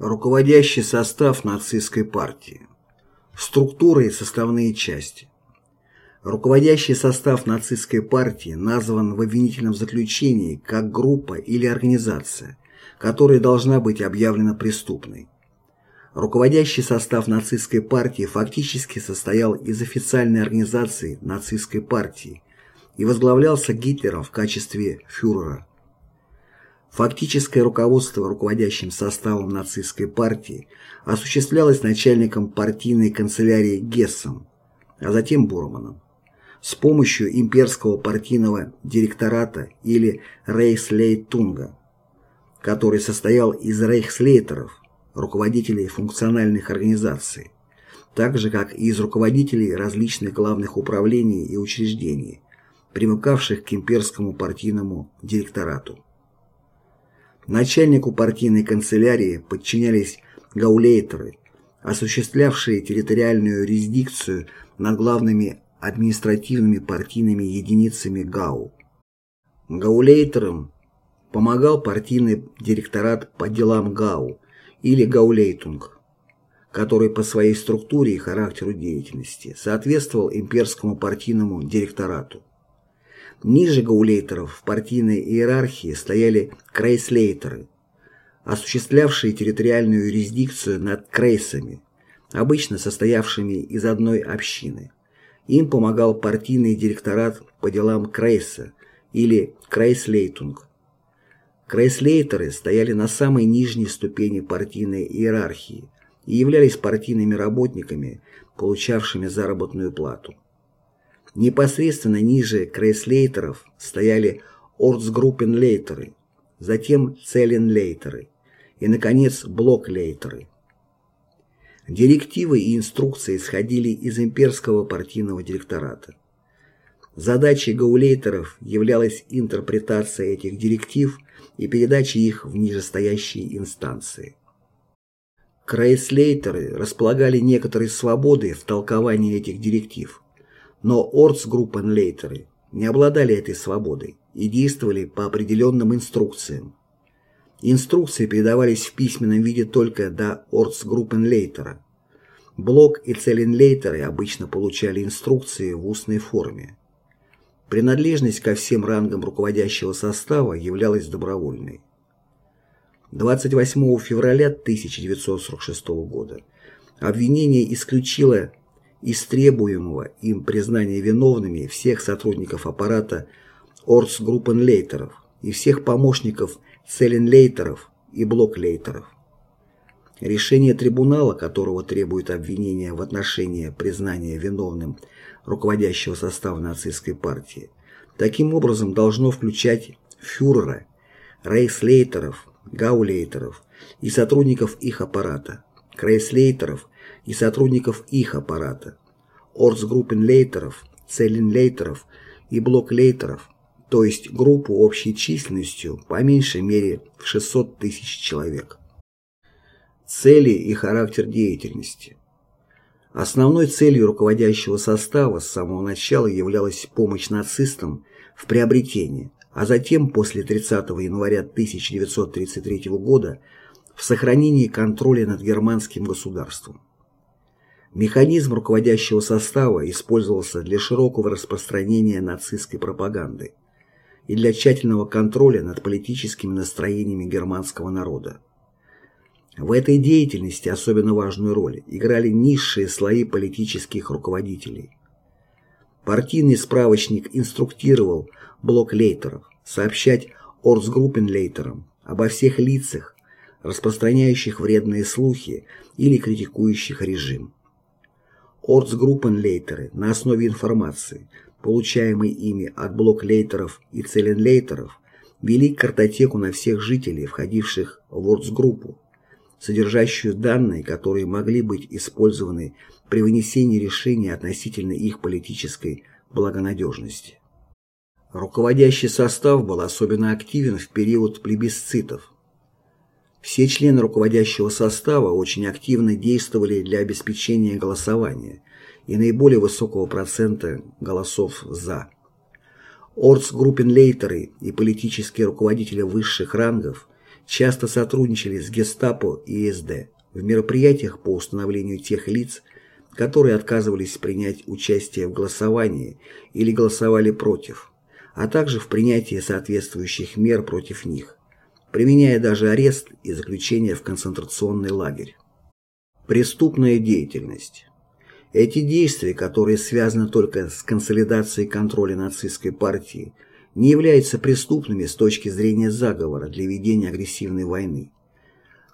Руководящий состав нацистской партии. Структура и составные части. Руководящий состав нацистской партии назван в обвинительном заключении как группа или организация, которая должна быть объявлена преступной. Руководящий состав нацистской партии фактически состоял из официальной организации нацистской партии и возглавлялся Гитлером в качестве фюрера. Фактическое руководство руководящим составом нацистской партии осуществлялось начальником партийной канцелярии Гессом, а затем Бурманом, с помощью имперского партийного директората или рейхслейтунга, который состоял из рейхслейтеров, руководителей функциональных организаций, так же как и из руководителей различных главных управлений и учреждений, примыкавших к имперскому партийному директорату. Начальнику партийной канцелярии подчинялись гаулейтеры, осуществлявшие территориальную юрисдикцию над главными административными партийными единицами ГАУ. Гаулейтерам помогал партийный директорат по делам ГАУ или Гаулейтунг, который по своей структуре и характеру деятельности соответствовал имперскому партийному директорату. Ниже гаулейтеров в партийной иерархии стояли крейслейтеры, осуществлявшие территориальную юрисдикцию над крейсами, обычно состоявшими из одной общины. Им помогал партийный директорат по делам крейса или крейслейтунг. Крейслейтеры стояли на самой нижней ступени партийной иерархии и являлись партийными работниками, получавшими заработную плату. Непосредственно ниже крейслейтеров стояли орцгруппенлейтеры, затем целенлейтеры и, наконец, блоклейтеры. Директивы и инструкции исходили из имперского партийного директората. Задачей гаулейтеров являлась интерпретация этих директив и передача их в нижестоящие инстанции. Крейслейтеры располагали некоторой свободой в толковании этих директив, но орцгруппенлейтеры не обладали этой свободой и действовали по определенным инструкциям. Инструкции передавались в письменном виде только до орцгруппенлейтера. Блок и целенлейтеры обычно получали инструкции в устной форме. Принадлежность ко всем рангам руководящего состава являлась добровольной. 28 февраля 1946 года обвинение исключило из требуемого им признания виновными всех сотрудников аппарата орцгруппенлейтеров и всех помощников целенлейтеров и блоклейтеров. Решение трибунала, которого требует обвинение в отношении признания виновным руководящего состава нацистской партии, таким образом должно включать фюрера, рейхслейтеров, гаулейтеров и сотрудников их аппарата, крейслейтеров и сотрудников их аппарата, орцгруппенлейтеров, целенлейтеров и блоклейтеров, то есть группу общей численностью по меньшей мере в 600 тысяч человек. Цели и характер деятельности Основной целью руководящего состава с самого начала являлась помощь нацистам в приобретении, а затем после 30 января 1933 года в сохранении контроля над германским государством. Механизм руководящего состава использовался для широкого распространения нацистской пропаганды и для тщательного контроля над политическими настроениями германского народа. В этой деятельности особенно важную роль играли низшие слои политических руководителей. Партийный справочник инструктировал блок лейтеров сообщать орцгруппенлейтерам обо всех лицах, распространяющих вредные слухи или критикующих режим. Орцгруппенлейтеры на основе информации, получаемой ими от блоклейтеров и целенлейтеров, вели картотеку на всех жителей, входивших в орцгруппу, содержащую данные, которые могли быть использованы при вынесении решений относительно их политической благонадежности. Руководящий состав был особенно активен в период плебисцитов. Все члены руководящего состава очень активно действовали для обеспечения голосования и наиболее высокого процента голосов «за». Орцгруппенлейтеры и политические руководители высших рангов часто сотрудничали с гестапо и СД в мероприятиях по установлению тех лиц, которые отказывались принять участие в голосовании или голосовали против, а также в принятии соответствующих мер против них, применяя даже арест и заключение в концентрационный лагерь. Преступная деятельность. Эти действия, которые связаны только с консолидацией контроля нацистской партии, не являются преступными с точки зрения заговора для ведения агрессивной войны,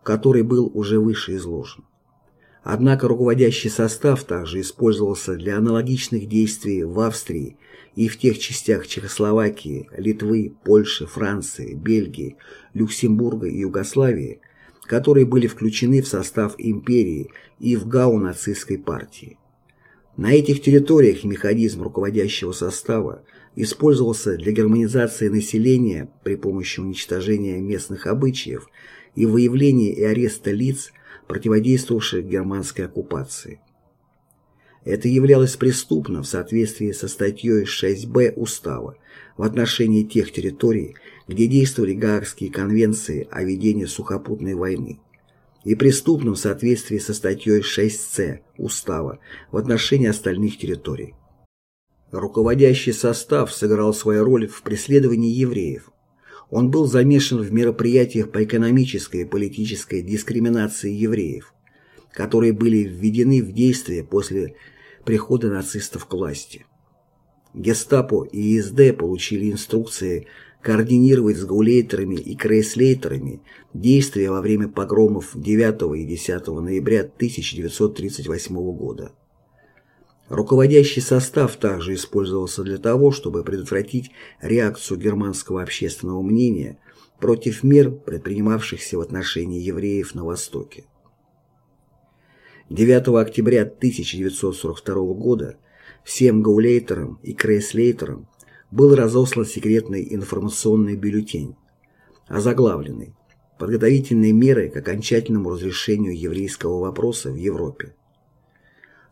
который был уже выше изложен. Однако руководящий состав также использовался для аналогичных действий в Австрии и в тех частях Чехословакии, Литвы, Польши, Франции, Бельгии, Люксембурга и Югославии, которые были включены в состав империи и в ГАУ нацистской партии. На этих территориях механизм руководящего состава использовался для германизации населения при помощи уничтожения местных обычаев и выявления и ареста лиц, противодействовавших германской оккупации. Это являлось преступно в соответствии со статьей 6б Устава в отношении тех территорий, где действовали Гаагские конвенции о ведении сухопутной войны, и преступным в соответствии со статьей 6с Устава в отношении остальных территорий. Руководящий состав сыграл свою роль в преследовании евреев, он был замешан в мероприятиях по экономической и политической дискриминации евреев, которые были введены в действие после прихода нацистов к власти. Гестапо и СД получили инструкции координировать с гаулейтерами и крейслейтерами действия во время погромов 9 и 10 ноября 1938 года. Руководящий состав также использовался для того, чтобы предотвратить реакцию германского общественного мнения против мер, предпринимавшихся в отношении евреев на Востоке. 9 октября 1942 года всем гаулейтерам и крейслейтерам был разослан секретный информационный бюллетень, озаглавленный «Подготовительные меры к окончательному разрешению еврейского вопроса в Европе»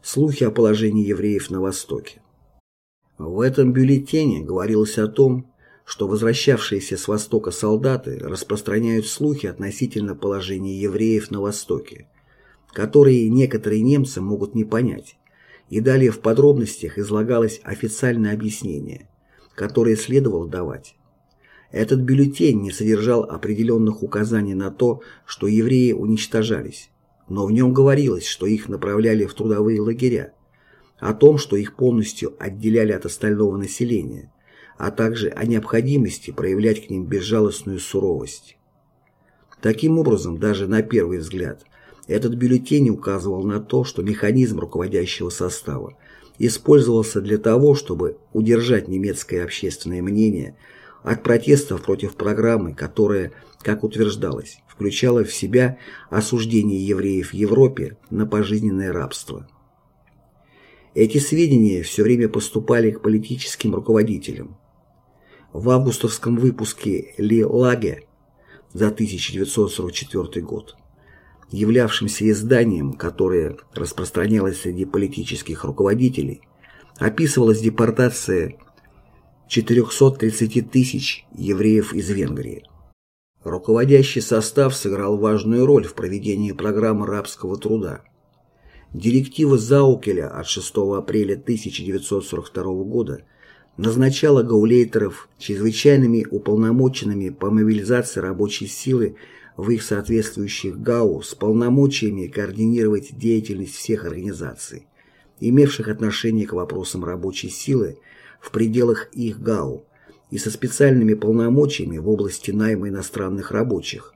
слухи о положении евреев на Востоке. В этом бюллетене говорилось о том, что возвращавшиеся с Востока солдаты распространяют слухи относительно положения евреев на Востоке, которые некоторые немцы могут не понять, и далее в подробностях излагалось официальное объяснение, которое следовало давать. Этот бюллетень не содержал определенных указаний на то, что евреи уничтожались, но в нем говорилось, что их направляли в трудовые лагеря, о том, что их полностью отделяли от остального населения, а также о необходимости проявлять к ним безжалостную суровость. Таким образом, даже на первый взгляд, этот бюллетень указывал на то, что механизм руководящего состава использовался для того, чтобы удержать немецкое общественное мнение от протестов против программы, которая, как утверждалось, включала в себя осуждение евреев в Европе на пожизненное рабство. Эти сведения все время поступали к политическим руководителям. В августовском выпуске «Ли Лаге» за 1944 год, являвшимся изданием, которое распространялось среди политических руководителей, описывалась депортация 430 тысяч евреев из Венгрии. Руководящий состав сыграл важную роль в проведении программы рабского труда. Директива Заукеля от 6 апреля 1942 года назначала гаулейтеров чрезвычайными уполномоченными по мобилизации рабочей силы в их соответствующих ГАУ с полномочиями координировать деятельность всех организаций, имевших отношение к вопросам рабочей силы в пределах их ГАУ, и со специальными полномочиями в области найма иностранных рабочих,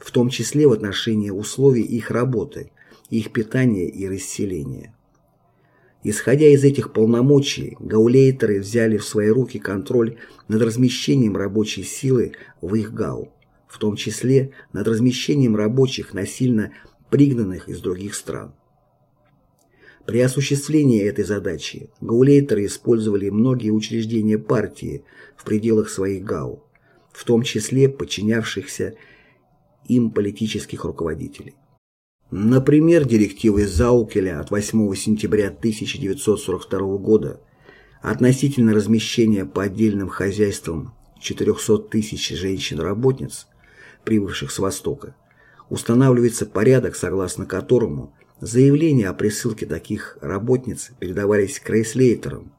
в том числе в отношении условий их работы, их питания и расселения. Исходя из этих полномочий, гаулейтеры взяли в свои руки контроль над размещением рабочей силы в их ГАУ, в том числе над размещением рабочих насильно пригнанных из других стран. При осуществлении этой задачи гаулейтеры использовали многие учреждения партии в пределах своих ГАУ, в том числе подчинявшихся им политических руководителей. Например, директивы Заукеля от 8 сентября 1942 года относительно размещения по отдельным хозяйствам 400 тысяч женщин-работниц прибывших с Востока, устанавливается порядок, согласно которому заявления о присылке таких работниц передавались крейслейтерам,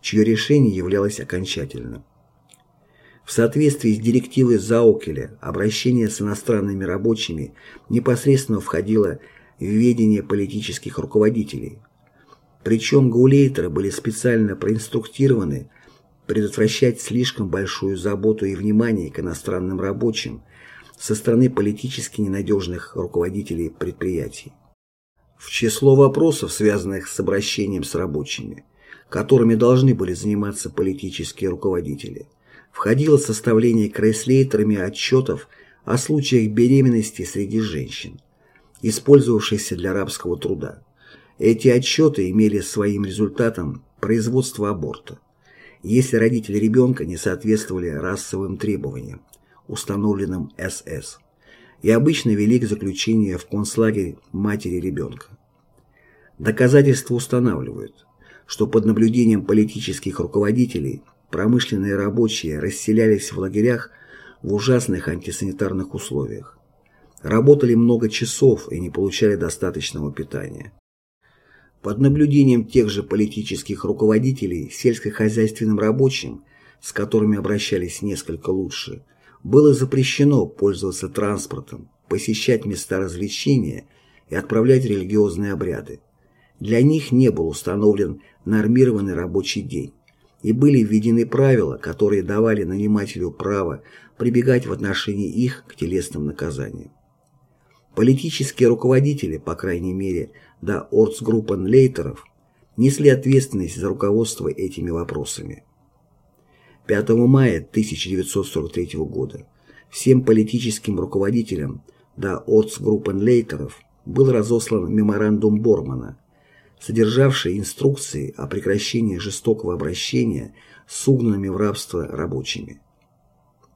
чье решение являлось окончательным. В соответствии с директивой Заукеля обращение с иностранными рабочими непосредственно входило в ведение политических руководителей. Причем гаулейтеры были специально проинструктированы предотвращать слишком большую заботу и внимание к иностранным рабочим со стороны политически ненадежных руководителей предприятий. В число вопросов, связанных с обращением с рабочими, которыми должны были заниматься политические руководители, входило составление крейслейтерами отчетов о случаях беременности среди женщин, использовавшихся для рабского труда. Эти отчеты имели своим результатом производство аборта, если родители ребенка не соответствовали расовым требованиям, установленным СС, и обычно вели к заключению в концлагерь матери ребенка. Доказательства устанавливают, что под наблюдением политических руководителей – Промышленные рабочие расселялись в лагерях в ужасных антисанитарных условиях. Работали много часов и не получали достаточного питания. Под наблюдением тех же политических руководителей сельскохозяйственным рабочим, с которыми обращались несколько лучше, было запрещено пользоваться транспортом, посещать места развлечения и отправлять религиозные обряды. Для них не был установлен нормированный рабочий день и были введены правила, которые давали нанимателю право прибегать в отношении их к телесным наказаниям. Политические руководители, по крайней мере, до орцгруппен лейтеров, несли ответственность за руководство этими вопросами. 5 мая 1943 года всем политическим руководителям до орцгруппен лейтеров был разослан меморандум Бормана, содержавший инструкции о прекращении жестокого обращения с угнанными в рабство рабочими.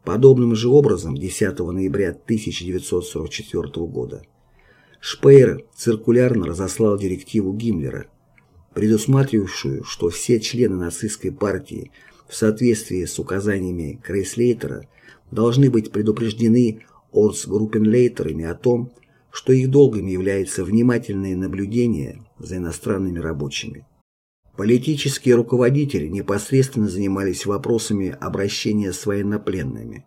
Подобным же образом 10 ноября 1944 года Шпеер циркулярно разослал директиву Гиммлера, предусматривавшую, что все члены нацистской партии в соответствии с указаниями Крейслейтера должны быть предупреждены орцгруппенлейтерами о том, что их долгом является внимательное наблюдение за иностранными рабочими. Политические руководители непосредственно занимались вопросами обращения с военнопленными.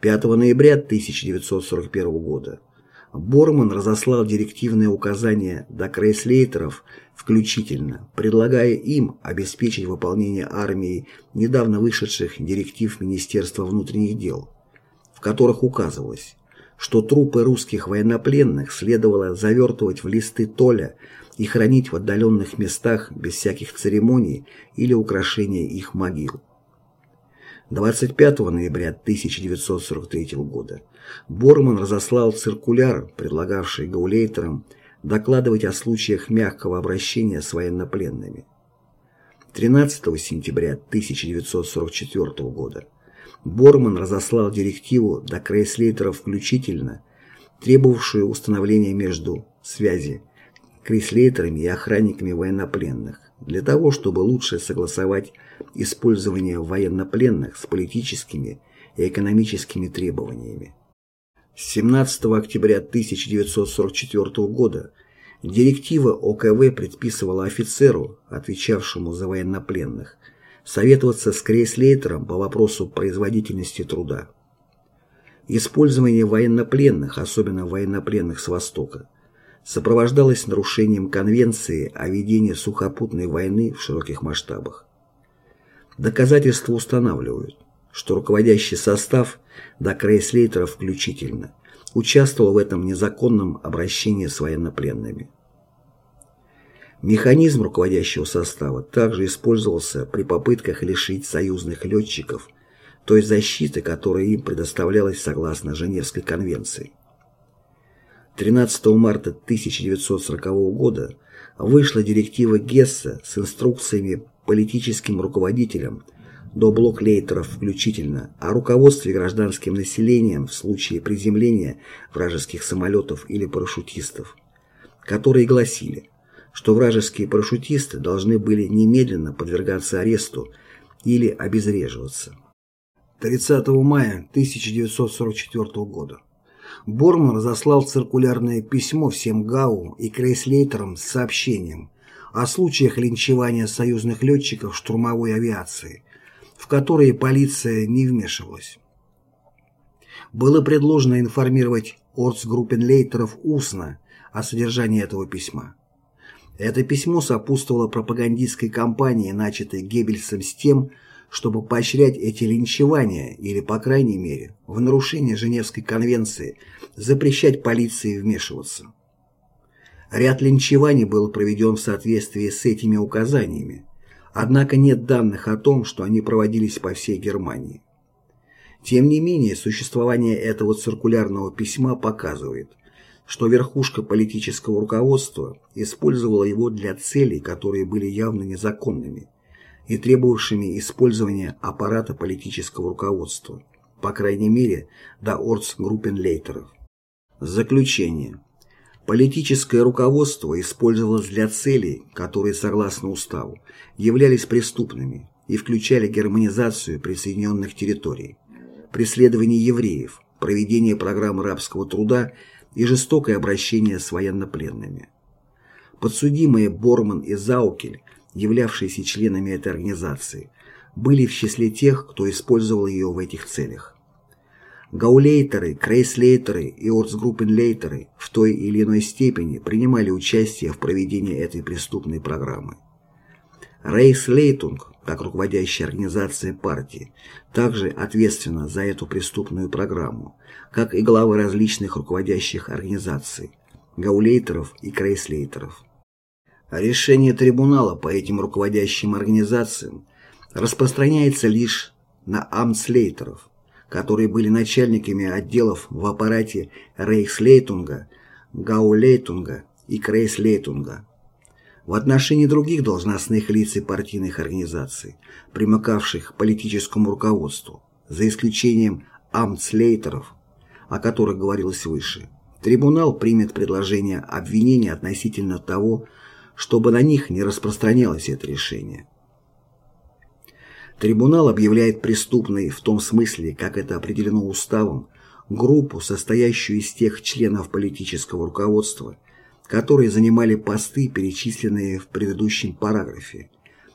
5 ноября 1941 года Борман разослал директивные указания до крейслейтеров включительно, предлагая им обеспечить выполнение армией недавно вышедших директив Министерства внутренних дел, в которых указывалось что трупы русских военнопленных следовало завертывать в листы толя и хранить в отдаленных местах без всяких церемоний или украшения их могил. 25 ноября 1943 года. Борман разослал циркуляр, предлагавший гаулейтерам докладывать о случаях мягкого обращения с военнопленными. 13 сентября 1944 года. Борман разослал директиву до крейслейтеров включительно, требовавшую установления между связи крейслейтерами и охранниками военнопленных, для того, чтобы лучше согласовать использование военнопленных с политическими и экономическими требованиями. 17 октября 1944 года директива ОКВ предписывала офицеру, отвечавшему за военнопленных, советоваться с Крейслейтером по вопросу производительности труда. Использование военнопленных, особенно военнопленных с Востока, сопровождалось нарушением Конвенции о ведении сухопутной войны в широких масштабах. Доказательства устанавливают, что руководящий состав, до Крейслейтера включительно, участвовал в этом незаконном обращении с военнопленными. Механизм руководящего состава также использовался при попытках лишить союзных летчиков той защиты, которая им предоставлялась согласно Женевской конвенции. 13 марта 1940 года вышла директива Гесса с инструкциями политическим руководителям до блоклейтеров включительно о руководстве гражданским населением в случае приземления вражеских самолетов или парашютистов, которые гласили что вражеские парашютисты должны были немедленно подвергаться аресту или обезвреживаться. 30 мая 1944 года Борман разослал циркулярное письмо всем ГАУ и крейслейтерам с сообщением о случаях линчевания союзных летчиков штурмовой авиации, в которые полиция не вмешивалась. Было предложено информировать орцгруппенлейтеров устно о содержании этого письма. Это письмо сопутствовало пропагандистской кампании, начатой Геббельсом с тем, чтобы поощрять эти линчевания или, по крайней мере, в нарушение Женевской конвенции запрещать полиции вмешиваться. Ряд линчеваний был проведен в соответствии с этими указаниями, однако нет данных о том, что они проводились по всей Германии. Тем не менее, существование этого циркулярного письма показывает, что верхушка политического руководства использовала его для целей, которые были явно незаконными и требовавшими использования аппарата политического руководства, по крайней мере, до орцгруппенлейтеров. Заключение. Политическое руководство использовалось для целей, которые, согласно уставу, являлись преступными и включали германизацию присоединенных территорий, преследование евреев, проведение программ рабского труда и жестокое обращение с военнопленными. Подсудимые Борман и Заукель, являвшиеся членами этой организации, были в числе тех, кто использовал ее в этих целях. Гаулейтеры, крейслейтеры и ортсгруппенлейтеры в той или иной степени принимали участие в проведении этой преступной программы. Рейхслейтунг, как руководящая организация партии, также ответственна за эту преступную программу, как и главы различных руководящих организаций, гаулейтеров и крейслейтеров. Решение трибунала по этим руководящим организациям распространяется лишь на амцлейтеров, которые были начальниками отделов в аппарате Рейхслейтунга, Гаулейтунга и Крейслейтунга. В отношении других должностных лиц и партийных организаций, примыкавших к политическому руководству, за исключением амцлейтеров, о которых говорилось выше, трибунал примет предложение обвинения относительно того, чтобы на них не распространялось это решение. Трибунал объявляет преступной в том смысле, как это определено уставом, группу, состоящую из тех членов политического руководства, которые занимали посты, перечисленные в предыдущем параграфе,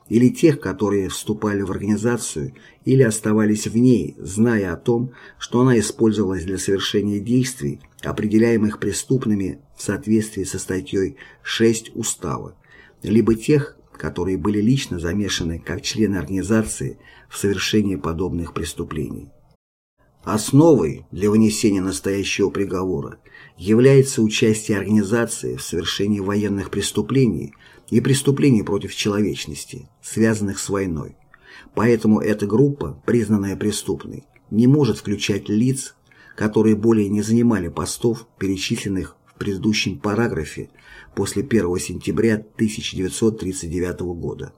или тех, которые вступали в организацию или оставались в ней, зная о том, что она использовалась для совершения действий, определяемых преступными в соответствии со статьей 6 Устава, либо тех, которые были лично замешаны как члены организации в совершении подобных преступлений. Основой для вынесения настоящего приговора является участие организации в совершении военных преступлений и преступлений против человечности, связанных с войной. Поэтому эта группа, признанная преступной, не может включать лиц, которые более не занимали постов, перечисленных предыдущем параграфе после 1 сентября 1939 года.